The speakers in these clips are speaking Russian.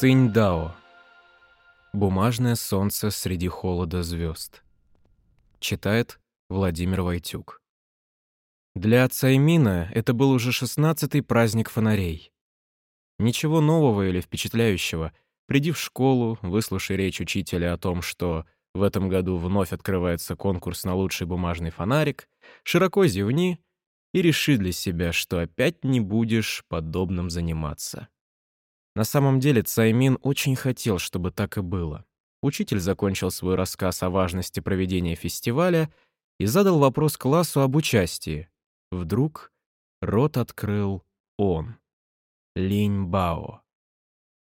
Циньдао. Бумажное солнце среди холода звезд. Читает Владимир Войтюк. Для отца Эмина это был уже шестнадцатый праздник фонарей. Ничего нового или впечатляющего. Приди в школу, выслушай речь учителя о том, что в этом году вновь открывается конкурс на лучший бумажный фонарик, широко зевни и реши для себя, что опять не будешь подобным заниматься. На самом деле Цаймин очень хотел, чтобы так и было. Учитель закончил свой рассказ о важности проведения фестиваля и задал вопрос классу об участии. Вдруг рот открыл он, Линь Бао.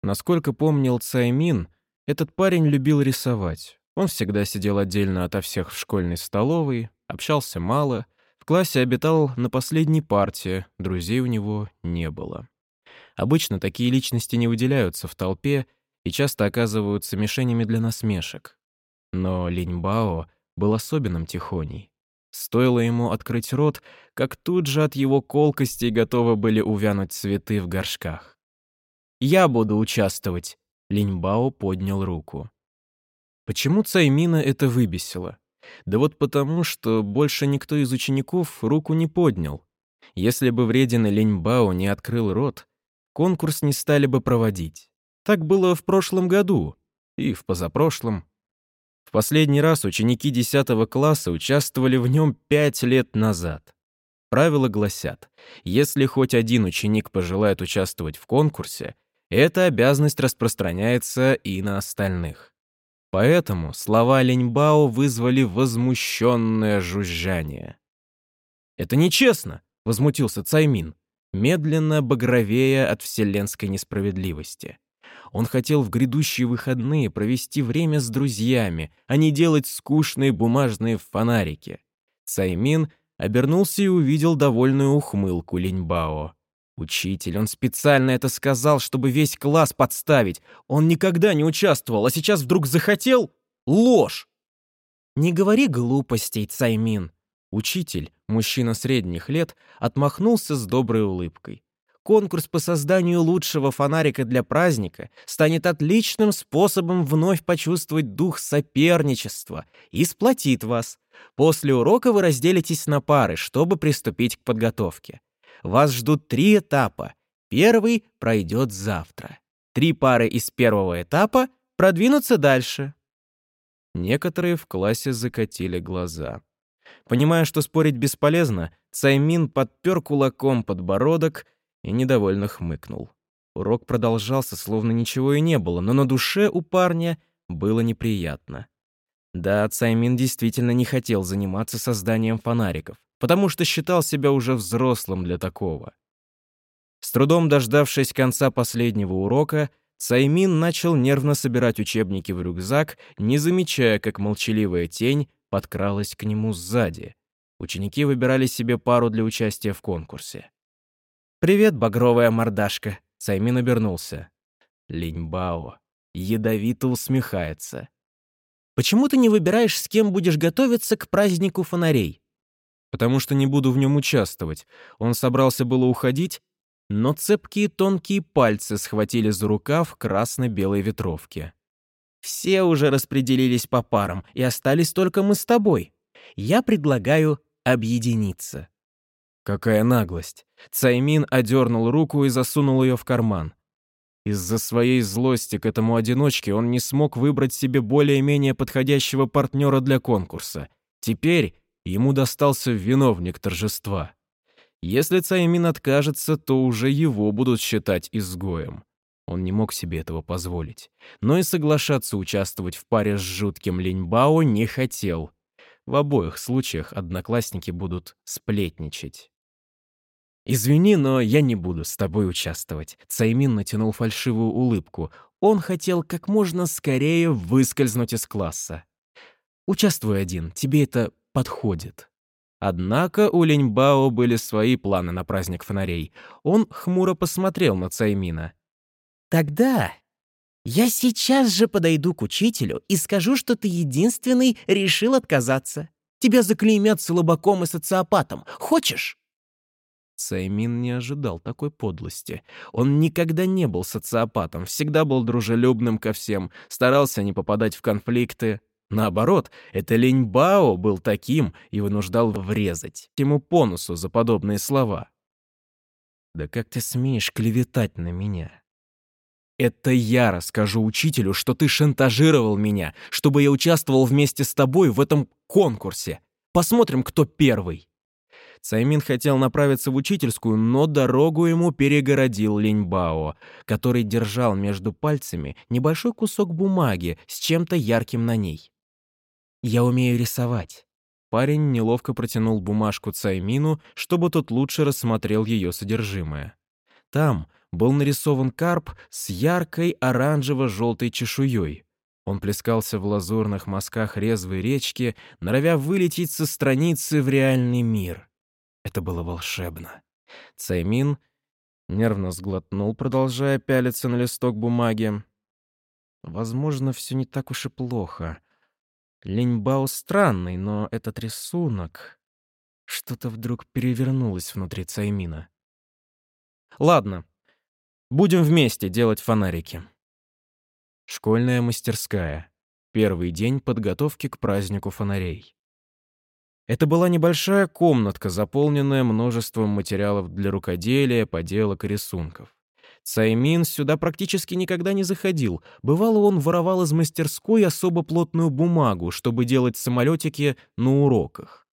Насколько помнил Цаймин, этот парень любил рисовать. Он всегда сидел отдельно ото всех в школьной столовой, общался мало, в классе обитал на последней парте, друзей у него не было. Обычно такие личности не выделяются в толпе и часто оказываются мишенями для насмешек. Но Линьбао был особенным тихоней. Стоило ему открыть рот, как тут же от его колкости готовы были увянуть цветы в горшках. «Я буду участвовать», — Линьбао поднял руку. Почему Цаймина это выбесило? Да вот потому, что больше никто из учеников руку не поднял. Если бы вреден Линьбао не открыл рот, конкурс не стали бы проводить. Так было в прошлом году и в позапрошлом. В последний раз ученики 10 класса участвовали в нем пять лет назад. Правила гласят, если хоть один ученик пожелает участвовать в конкурсе, эта обязанность распространяется и на остальных. Поэтому слова Леньбао вызвали возмущенное жужжание. «Это нечестно!» — возмутился Цаймин медленно багровея от вселенской несправедливости. Он хотел в грядущие выходные провести время с друзьями, а не делать скучные бумажные фонарики. Цаймин обернулся и увидел довольную ухмылку Линьбао. Учитель, он специально это сказал, чтобы весь класс подставить. Он никогда не участвовал, а сейчас вдруг захотел? Ложь! Не говори глупостей, Цаймин. Учитель, мужчина средних лет, отмахнулся с доброй улыбкой. Конкурс по созданию лучшего фонарика для праздника станет отличным способом вновь почувствовать дух соперничества и сплотит вас. После урока вы разделитесь на пары, чтобы приступить к подготовке. Вас ждут три этапа. Первый пройдет завтра. Три пары из первого этапа продвинутся дальше. Некоторые в классе закатили глаза. Понимая, что спорить бесполезно, Цаймин подпер кулаком подбородок и недовольно хмыкнул. Урок продолжался, словно ничего и не было, но на душе у парня было неприятно. Да, Цаймин действительно не хотел заниматься созданием фонариков, потому что считал себя уже взрослым для такого. С трудом дождавшись конца последнего урока, Цаймин начал нервно собирать учебники в рюкзак, не замечая, как молчаливая тень подкралась к нему сзади. Ученики выбирали себе пару для участия в конкурсе. «Привет, багровая мордашка!» Саймин обернулся. Линьбао ядовито усмехается. «Почему ты не выбираешь, с кем будешь готовиться к празднику фонарей?» «Потому что не буду в нем участвовать. Он собрался было уходить, но цепкие тонкие пальцы схватили за рукав красно-белой ветровки. Все уже распределились по парам, и остались только мы с тобой. Я предлагаю объединиться». Какая наглость! Цаймин одернул руку и засунул ее в карман. Из-за своей злости к этому одиночке он не смог выбрать себе более-менее подходящего партнера для конкурса. Теперь ему достался виновник торжества. Если Цаймин откажется, то уже его будут считать изгоем. Он не мог себе этого позволить. Но и соглашаться участвовать в паре с жутким Линьбао не хотел. В обоих случаях одноклассники будут сплетничать. «Извини, но я не буду с тобой участвовать», — Цаймин натянул фальшивую улыбку. Он хотел как можно скорее выскользнуть из класса. «Участвуй один, тебе это подходит». Однако у Линьбао были свои планы на праздник фонарей. Он хмуро посмотрел на Цаймина. Тогда я сейчас же подойду к учителю и скажу, что ты единственный решил отказаться. Тебя заклеймят слабаком и социопатом. Хочешь?» Цаймин не ожидал такой подлости. Он никогда не был социопатом, всегда был дружелюбным ко всем, старался не попадать в конфликты. Наоборот, это Линь Бао был таким и вынуждал врезать ему по за подобные слова. «Да как ты смеешь клеветать на меня?» «Это я расскажу учителю, что ты шантажировал меня, чтобы я участвовал вместе с тобой в этом конкурсе. Посмотрим, кто первый». Цаймин хотел направиться в учительскую, но дорогу ему перегородил Линьбао, который держал между пальцами небольшой кусок бумаги с чем-то ярким на ней. «Я умею рисовать». Парень неловко протянул бумажку Цаймину, чтобы тот лучше рассмотрел ее содержимое. Там был нарисован карп с яркой оранжево-желтой чешуей. Он плескался в лазурных мазках резвой речки, норовя вылететь со страницы в реальный мир. Это было волшебно. Цаймин нервно сглотнул, продолжая пялиться на листок бумаги. Возможно, все не так уж и плохо. Линьбао странный, но этот рисунок... Что-то вдруг перевернулось внутри Цаймина. Ладно, будем вместе делать фонарики. Школьная мастерская. Первый день подготовки к празднику фонарей. Это была небольшая комнатка, заполненная множеством материалов для рукоделия, поделок и рисунков. Цаймин сюда практически никогда не заходил. Бывало, он воровал из мастерской особо плотную бумагу, чтобы делать самолетики на уроках.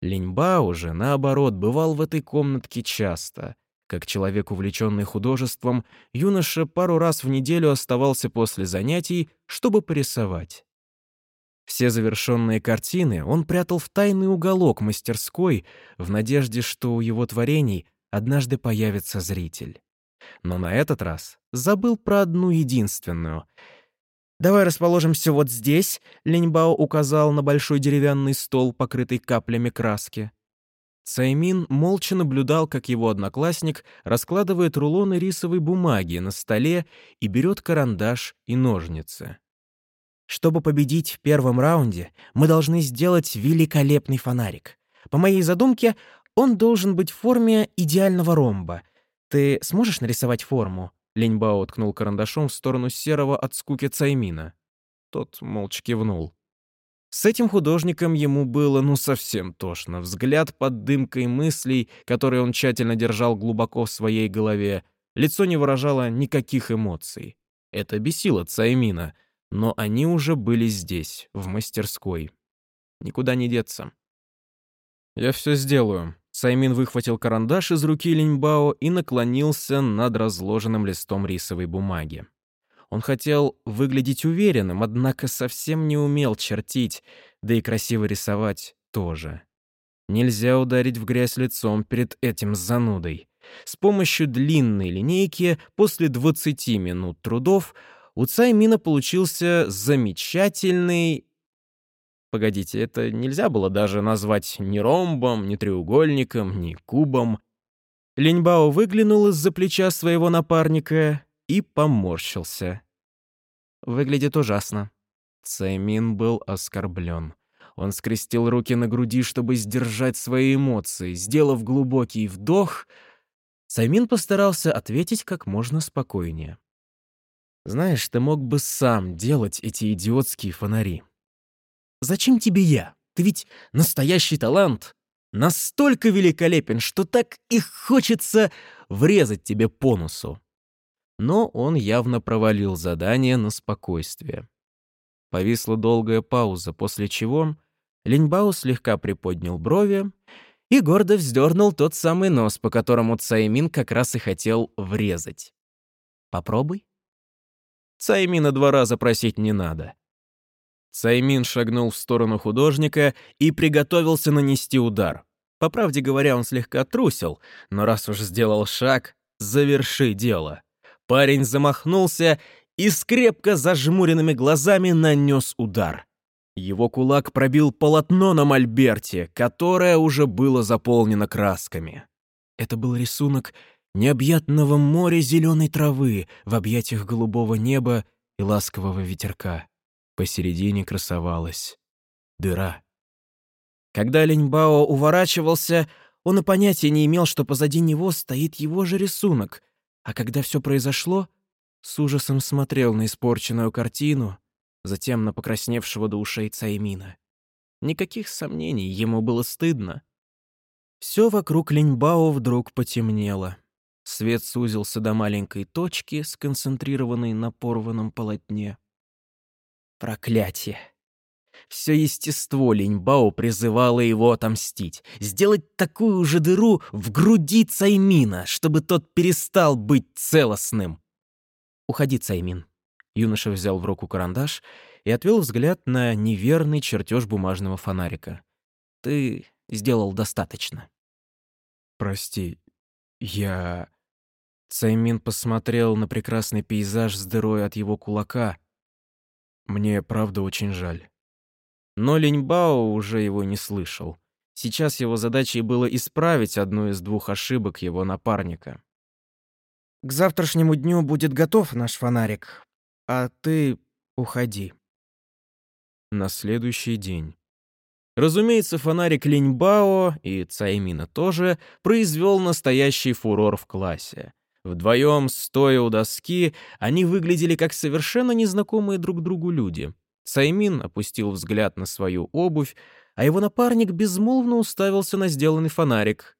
Линьбао же, наоборот, бывал в этой комнатке часто. Как человек, увлеченный художеством, юноша пару раз в неделю оставался после занятий, чтобы порисовать. Все завершенные картины он прятал в тайный уголок мастерской в надежде, что у его творений однажды появится зритель. Но на этот раз забыл про одну единственную. «Давай расположимся вот здесь», — Леньбао указал на большой деревянный стол, покрытый каплями краски. Цаймин молча наблюдал, как его одноклассник раскладывает рулоны рисовой бумаги на столе и берет карандаш и ножницы. Чтобы победить в первом раунде, мы должны сделать великолепный фонарик. По моей задумке, он должен быть в форме идеального ромба. Ты сможешь нарисовать форму?» Леньбао ткнул карандашом в сторону серого от скуки Цаймина. Тот молча кивнул. С этим художником ему было ну совсем тошно. Взгляд под дымкой мыслей, которые он тщательно держал глубоко в своей голове, лицо не выражало никаких эмоций. Это бесило Цаймина — но они уже были здесь, в мастерской. Никуда не деться. «Я все сделаю». Саймин выхватил карандаш из руки Линьбао и наклонился над разложенным листом рисовой бумаги. Он хотел выглядеть уверенным, однако совсем не умел чертить, да и красиво рисовать тоже. Нельзя ударить в грязь лицом перед этим занудой. С помощью длинной линейки после 20 минут трудов у Цаймина получился замечательный... Погодите, это нельзя было даже назвать ни ромбом, ни треугольником, ни кубом. Линьбао выглянул из-за плеча своего напарника и поморщился. Выглядит ужасно. Цаймин был оскорблен. Он скрестил руки на груди, чтобы сдержать свои эмоции. Сделав глубокий вдох, Цаймин постарался ответить как можно спокойнее. Знаешь, ты мог бы сам делать эти идиотские фонари. Зачем тебе я? Ты ведь настоящий талант. Настолько великолепен, что так и хочется врезать тебе по носу. Но он явно провалил задание на спокойствие. Повисла долгая пауза, после чего Линьбао слегка приподнял брови и гордо вздернул тот самый нос, по которому Цаймин как раз и хотел врезать. «Попробуй», Цаймина два раза просить не надо. Цаймин шагнул в сторону художника и приготовился нанести удар. По правде говоря, он слегка трусил, но раз уж сделал шаг, заверши дело. Парень замахнулся и с крепко зажмуренными глазами нанес удар. Его кулак пробил полотно на мольберте, которое уже было заполнено красками. Это был рисунок необъятного моря зеленой травы в объятиях голубого неба и ласкового ветерка. Посередине красовалась дыра. Когда Леньбао уворачивался, Он и понятия не имел, что позади него стоит его же рисунок. А когда все произошло, с ужасом смотрел на испорченную картину, затем на покрасневшего до ушей Цаймина. Никаких сомнений, ему было стыдно. Все вокруг Линьбао вдруг потемнело. Свет сузился до маленькой точки, сконцентрированной на порванном полотне. Проклятие! Все естество Линьбао призывало его отомстить, сделать такую же дыру в груди Цаймина, чтобы тот перестал быть целостным. «Уходи, Цаймин». Юноша взял в руку карандаш и отвел взгляд на неверный чертеж бумажного фонарика. «Ты сделал достаточно». «Прости, я...» Цаймин посмотрел на прекрасный пейзаж с дырой от его кулака. «Мне правда очень жаль». Но Линьбао уже его не слышал. Сейчас его задачей было исправить одну из двух ошибок его напарника. «К завтрашнему дню будет готов наш фонарик, а ты уходи». На следующий день. Разумеется, фонарик Линьбао и Цаймина тоже произвел настоящий фурор в классе. Вдвоем, стоя у доски, они выглядели как совершенно незнакомые друг другу люди. Цаймин опустил взгляд на свою обувь, а его напарник безмолвно уставился на сделанный фонарик.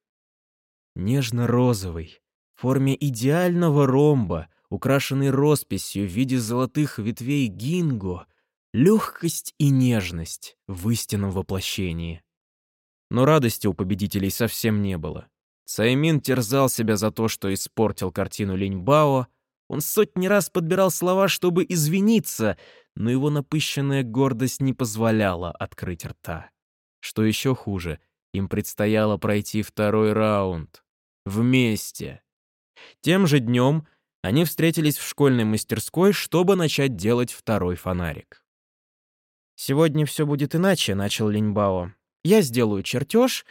Нежно-розовый, в форме идеального ромба, украшенный росписью в виде золотых ветвей гинго, легкость и нежность в истинном воплощении. Но радости у победителей совсем не было. Цаймин терзал себя за то, что испортил картину Линьбао. Он сотни раз подбирал слова, чтобы извиниться, но его напыщенная гордость не позволяла открыть рта. Что еще хуже, им предстояло пройти второй раунд. Вместе. Тем же днем они встретились в школьной мастерской, чтобы начать делать второй фонарик. «Сегодня все будет иначе», — начал Линьбао. «Я сделаю чертеж,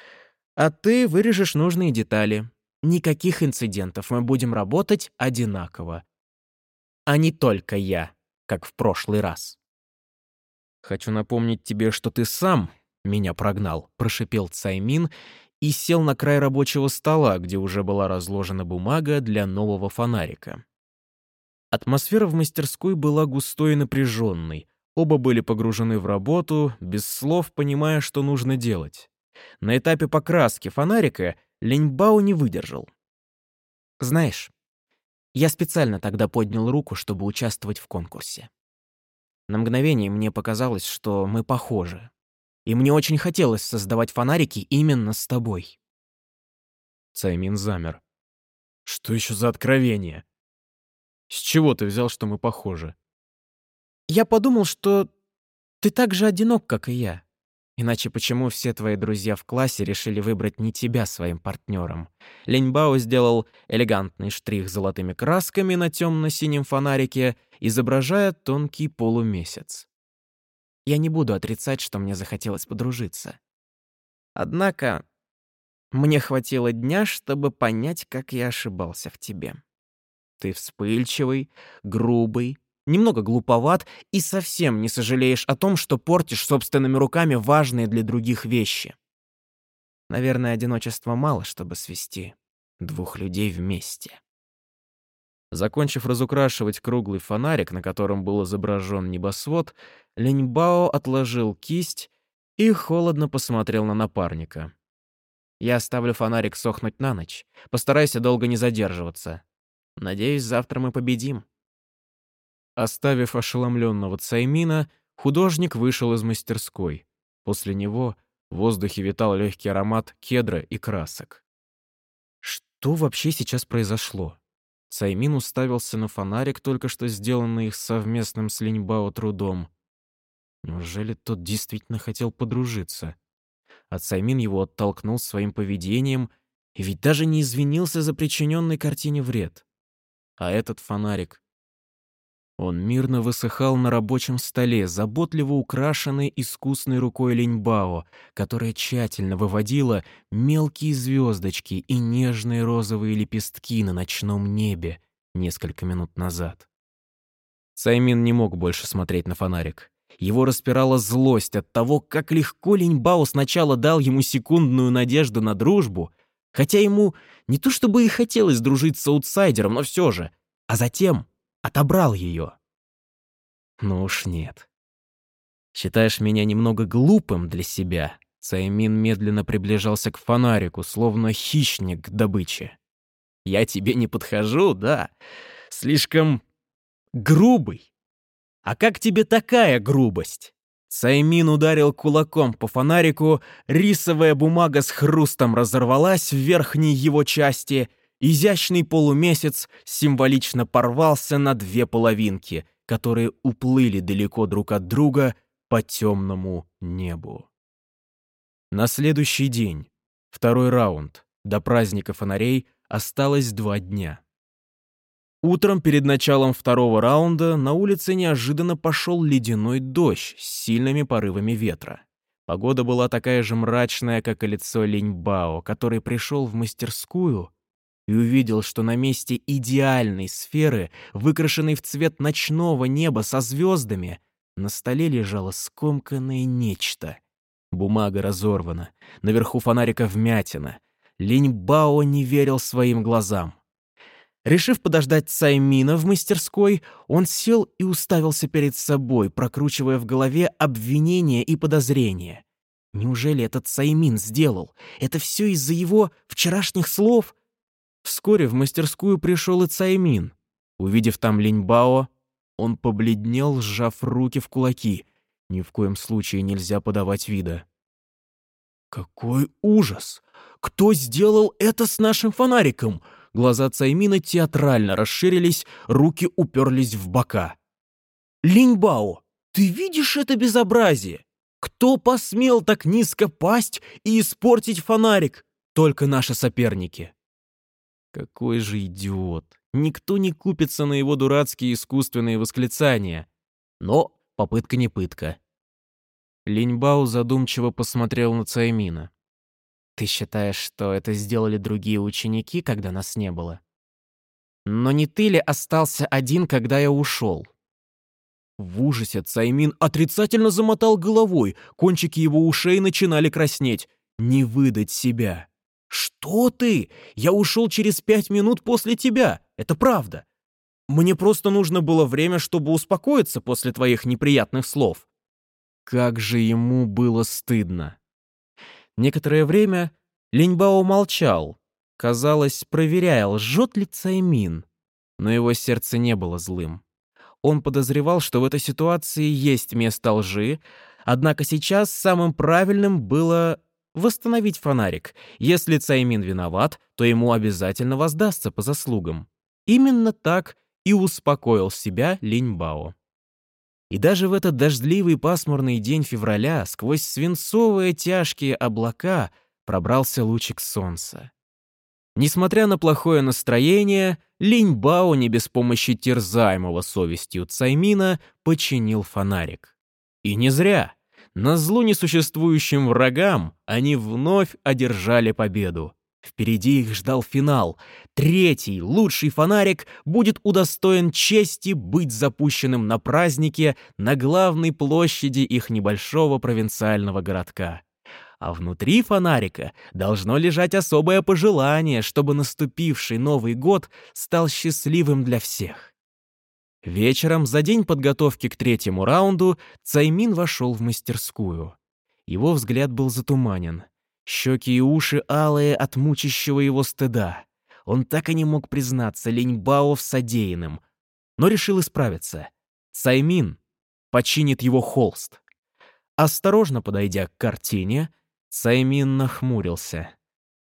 а ты вырежешь нужные детали. Никаких инцидентов, мы будем работать одинаково. А не только я, как в прошлый раз. «Хочу напомнить тебе, что ты сам меня прогнал», — прошипел Цаймин и сел на край рабочего стола, где уже была разложена бумага для нового фонарика. Атмосфера в мастерской была густой и напряженной. Оба были погружены в работу, без слов понимая, что нужно делать. На этапе покраски фонарика Леньбао не выдержал. «Знаешь, я специально тогда поднял руку, чтобы участвовать в конкурсе. На мгновение мне показалось, что мы похожи. И мне очень хотелось создавать фонарики именно с тобой». Цаймин замер. «Что еще за откровение? С чего ты взял, что мы похожи?» «Я подумал, что ты так же одинок, как и я. Иначе почему все твои друзья в классе решили выбрать не тебя своим партнером? Леньбао сделал элегантный штрих золотыми красками на темно-синем фонарике, изображая тонкий полумесяц. Я не буду отрицать, что мне захотелось подружиться. Однако мне хватило дня, чтобы понять, как я ошибался в тебе. Ты вспыльчивый, грубый, немного глуповат и совсем не сожалеешь о том, что портишь собственными руками важные для других вещи. Наверное, одиночества мало, чтобы свести двух людей вместе. Закончив разукрашивать круглый фонарик, на котором был изображен небосвод, Леньбао отложил кисть и холодно посмотрел на напарника. «Я оставлю фонарик сохнуть на ночь. Постарайся долго не задерживаться. Надеюсь, завтра мы победим». Оставив ошеломленного Цаймина, художник вышел из мастерской. После него в воздухе витал легкий аромат кедра и красок. Что вообще сейчас произошло? Цаймин уставился на фонарик, только что сделанный их совместным с Линьбао трудом. Неужели тот действительно хотел подружиться? А Цаймин его оттолкнул своим поведением и ведь даже не извинился за причиненный картине вред. А этот фонарик он мирно высыхал на рабочем столе, заботливо украшенный искусной рукой Линьбао, которая тщательно выводила мелкие звездочки и нежные розовые лепестки на ночном небе несколько минут назад. Цаймин не мог больше смотреть на фонарик. Его распирала злость от того, как легко Линьбао сначала дал ему секундную надежду на дружбу, Хотя ему не то чтобы и хотелось дружить с аутсайдером, но все же. А затем отобрал ее. Ну уж нет. Считаешь меня немного глупым для себя? Цаймин медленно приближался к фонарику, словно хищник к добыче. Я тебе не подхожу, да? Слишком грубый. А как тебе такая грубость? Саймин ударил кулаком по фонарику, рисовая бумага с хрустом разорвалась в верхней его части, изящный полумесяц символично порвался на две половинки, которые уплыли далеко друг от друга по темному небу. На следующий день, второй раунд, до праздника фонарей осталось два дня. Утром перед началом второго раунда на улице неожиданно пошел ледяной дождь с сильными порывами ветра. Погода была такая же мрачная, как и лицо Линьбао, который пришел в мастерскую и увидел, что на месте идеальной сферы, выкрашенной в цвет ночного неба со звездами, на столе лежало скомканное нечто. Бумага разорвана, наверху фонарика вмятина. Линьбао не верил своим глазам. Решив подождать Саймина в мастерской, он сел и уставился перед собой, прокручивая в голове обвинения и подозрения. Неужели этот Саймин сделал? Это все из-за его вчерашних слов? Вскоре в мастерскую пришел и Цаймин. Увидев там Линьбао, он побледнел, сжав руки в кулаки. Ни в коем случае нельзя подавать вида. «Какой ужас! Кто сделал это с нашим фонариком?» Глаза Цаймина театрально расширились, руки уперлись в бока. «Линьбао, ты видишь это безобразие? Кто посмел так низко пасть и испортить фонарик? Только наши соперники». Какой же идиот. Никто не купится на его дурацкие искусственные восклицания. Но попытка не пытка. Линьбао задумчиво посмотрел на Цаймина. Ты считаешь, что это сделали другие ученики, когда нас не было? Но не ты ли остался один, когда я ушел? В ужасе Цаймин отрицательно замотал головой, кончики его ушей начинали краснеть. Не выдать себя. «Что ты? Я ушел через пять минут после тебя. Это правда. Мне просто нужно было время, чтобы успокоиться после твоих неприятных слов». Как же ему было стыдно. Некоторое время Линьбао молчал, казалось, проверяя, лжет ли Цаймин. Но его сердце не было злым. Он подозревал, что в этой ситуации есть место лжи, однако сейчас самым правильным было восстановить фонарик. Если Цаймин виноват, то ему обязательно воздастся по заслугам. Именно так и успокоил себя Линьбао. И даже в этот дождливый пасмурный день февраля сквозь свинцовые тяжкие облака пробрался лучик солнца. Несмотря на плохое настроение, Линь Бао не без помощи терзаемого совестью Цаймина починил фонарик. И не зря. На зло несуществующим врагам они вновь одержали победу. Впереди их ждал финал. Третий, лучший фонарик будет удостоен чести быть запущенным на празднике на главной площади их небольшого провинциального городка. А внутри фонарика должно лежать особое пожелание, чтобы наступивший Новый год стал счастливым для всех. Вечером, за день подготовки к третьему раунду, Цаймин вошел в мастерскую. Его взгляд был затуманен. Щеки и уши алые от мучащего его стыда. Он так и не мог признаться Линьбао в содеянном, но решил исправиться. Цаймин починит его холст. Осторожно подойдя к картине, Цаймин нахмурился.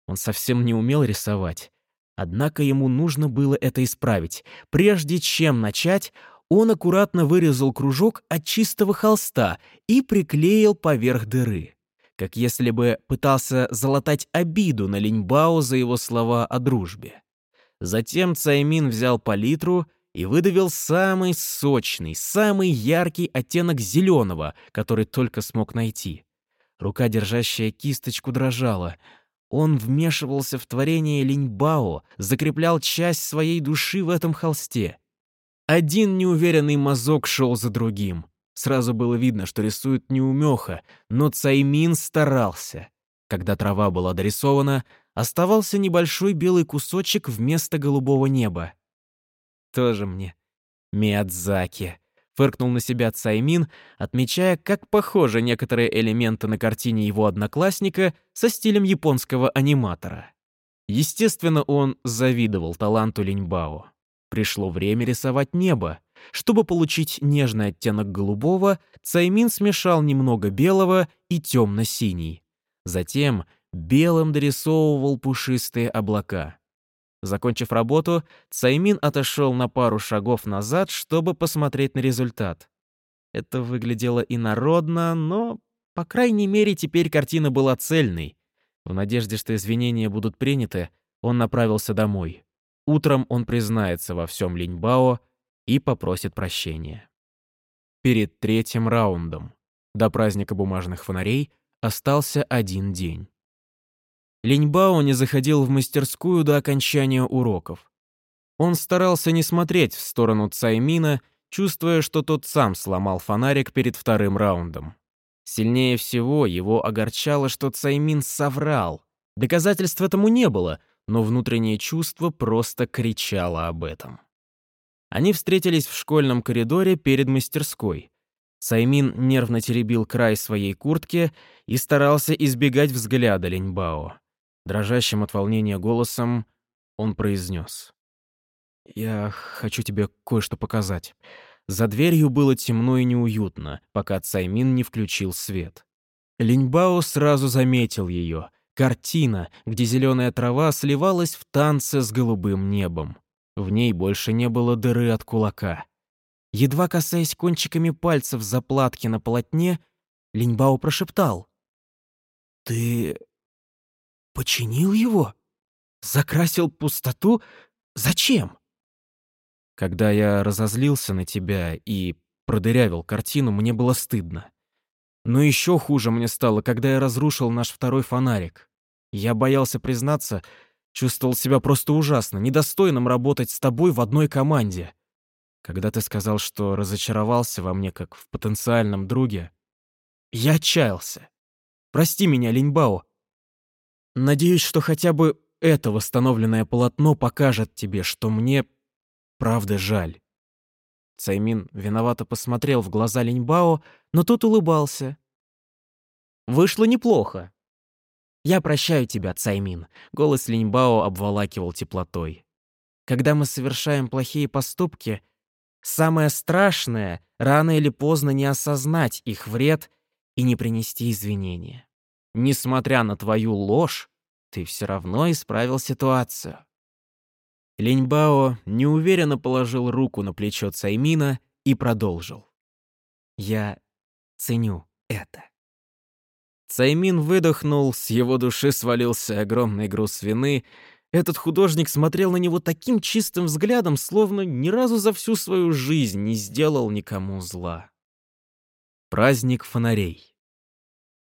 Он совсем не умел рисовать. Однако ему нужно было это исправить. Прежде чем начать, он аккуратно вырезал кружок от чистого холста и приклеил поверх дыры как если бы пытался залатать обиду на Линьбао за его слова о дружбе. Затем Цаймин взял палитру и выдавил самый сочный, самый яркий оттенок зеленого, который только смог найти. Рука, держащая кисточку, дрожала. Он вмешивался в творение Линьбао, закреплял часть своей души в этом холсте. Один неуверенный мазок шел за другим. Сразу было видно, что рисует неумеха, но Цаймин старался. Когда трава была дорисована, оставался небольшой белый кусочек вместо голубого неба. Тоже мне Миядзаки. Фыркнул на себя Цаймин, отмечая, как похожи некоторые элементы на картине его одноклассника со стилем японского аниматора. Естественно, он завидовал таланту Линьбао. Пришло время рисовать небо. Чтобы получить нежный оттенок голубого, Цаймин смешал немного белого и темно-синий. Затем белым дорисовывал пушистые облака. Закончив работу, Цаймин отошел на пару шагов назад, чтобы посмотреть на результат. Это выглядело инородно, но, по крайней мере, теперь картина была цельной. В надежде, что извинения будут приняты, он направился домой. Утром он признается во всем Линьбао и попросит прощения. Перед третьим раундом, до праздника бумажных фонарей, остался один день. Линьбао не заходил в мастерскую до окончания уроков. Он старался не смотреть в сторону Цаймина, чувствуя, что тот сам сломал фонарик перед вторым раундом. Сильнее всего его огорчало, что Цаймин соврал. Доказательств этому не было, но внутреннее чувство просто кричало об этом. Они встретились в школьном коридоре перед мастерской. Цаймин нервно теребил край своей куртки и старался избегать взгляда Линьбао. Дрожащим от волнения голосом он произнес. «Я хочу тебе кое-что показать». За дверью было темно и неуютно, пока Цаймин не включил свет. Линьбао сразу заметил ее. Картина, где зеленая трава сливалась в танце с голубым небом. В ней больше не было дыры от кулака. Едва касаясь кончиками пальцев заплатки на полотне, Линьбао прошептал. «Ты Починил его? Закрасил пустоту? Зачем? Когда я разозлился на тебя и продырявил картину, мне было стыдно. Но еще хуже мне стало, когда я разрушил наш второй фонарик. Я боялся признаться, чувствовал себя просто ужасно, недостойным работать с тобой в одной команде. Когда ты сказал, что разочаровался во мне как в потенциальном друге, я отчаялся. Прости меня, Линьбао, Надеюсь, что хотя бы это восстановленное полотно покажет тебе, что мне правда жаль. Цаймин виновато посмотрел в глаза Линьбао, но тот улыбался. «Вышло неплохо». «Я прощаю тебя, Цаймин», — голос Линьбао обволакивал теплотой. «Когда мы совершаем плохие поступки, самое страшное — рано или поздно не осознать их вред и не принести извинения. Несмотря на твою ложь, ты все равно исправил ситуацию. Линьбао неуверенно положил руку на плечо Цаймина и продолжил. «Я ценю это». Цаймин выдохнул, с его души свалился огромный груз вины. Этот художник смотрел на него таким чистым взглядом, словно ни разу за всю свою жизнь не сделал никому зла. Праздник фонарей.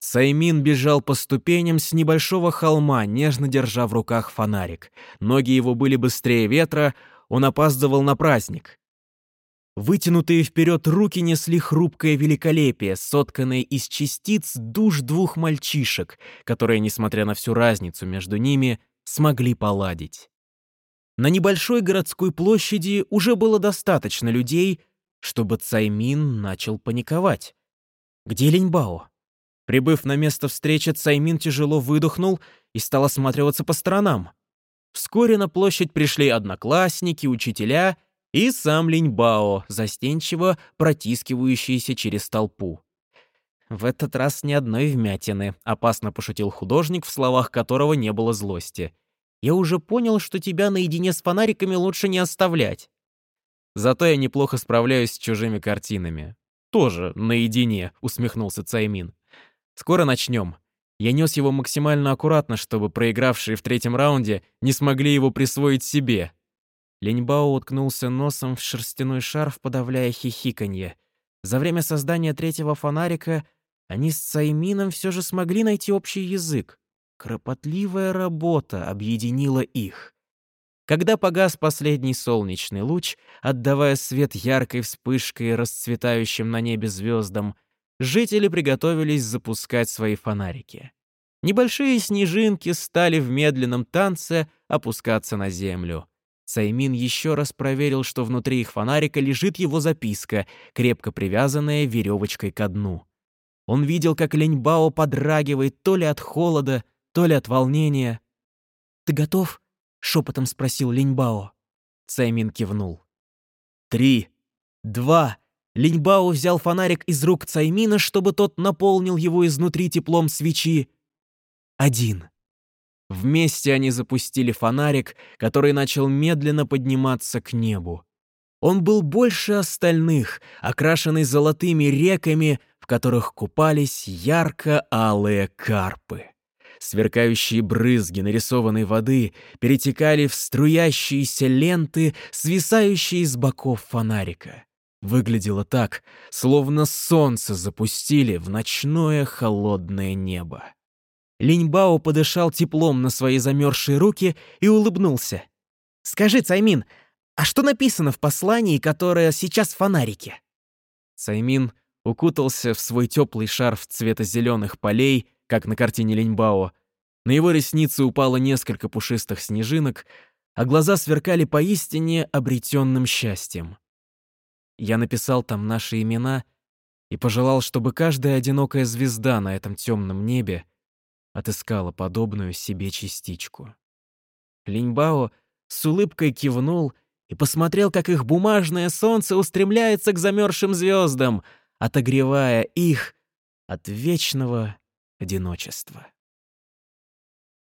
Саймин бежал по ступеням с небольшого холма, нежно держа в руках фонарик. Ноги его были быстрее ветра, он опаздывал на праздник. Вытянутые вперед руки несли хрупкое великолепие, сотканное из частиц душ двух мальчишек, которые, несмотря на всю разницу между ними, смогли поладить. На небольшой городской площади уже было достаточно людей, чтобы Цаймин начал паниковать. Где Линьбао? Прибыв на место встречи, Цаймин тяжело выдохнул и стал осматриваться по сторонам. Вскоре на площадь пришли одноклассники, учителя и сам Линьбао, застенчиво протискивающийся через толпу. «В этот раз ни одной вмятины», — опасно пошутил художник, в словах которого не было злости. «Я уже понял, что тебя наедине с фонариками лучше не оставлять». «Зато я неплохо справляюсь с чужими картинами». «Тоже наедине», — усмехнулся Цаймин. Скоро начнем. Я нес его максимально аккуратно, чтобы проигравшие в третьем раунде не смогли его присвоить себе. Леньбао уткнулся носом в шерстяной шарф, подавляя хихиканье. За время создания третьего фонарика они с Цаймином все же смогли найти общий язык. Кропотливая работа объединила их. Когда погас последний солнечный луч, отдавая свет яркой вспышкой расцветающим на небе звездам, жители приготовились запускать свои фонарики. Небольшие снежинки стали в медленном танце опускаться на землю. Цаймин еще раз проверил, что внутри их фонарика лежит его записка, крепко привязанная веревочкой ко дну. Он видел, как Леньбао подрагивает то ли от холода, то ли от волнения. «Ты готов?» — шепотом спросил Леньбао. Цаймин кивнул. «Три, два...» Линьбао взял фонарик из рук Цаймина, чтобы тот наполнил его изнутри теплом свечи. Один. Вместе они запустили фонарик, который начал медленно подниматься к небу. Он был больше остальных, окрашенный золотыми реками, в которых купались ярко-алые карпы. Сверкающие брызги нарисованной воды перетекали в струящиеся ленты, свисающие с боков фонарика. Выглядело так, словно солнце запустили в ночное холодное небо. Линьбао подышал теплом на свои замерзшие руки и улыбнулся. «Скажи, Цаймин, а что написано в послании, которое сейчас в фонарике?» Цаймин укутался в свой теплый шарф цвета зеленых полей, как на картине Линьбао. На его ресницы упало несколько пушистых снежинок, а глаза сверкали поистине обретенным счастьем. Я написал там наши имена и пожелал, чтобы каждая одинокая звезда на этом темном небе отыскала подобную себе частичку. Линьбао с улыбкой кивнул и посмотрел, как их бумажное солнце устремляется к замерзшим звездам, отогревая их от вечного одиночества.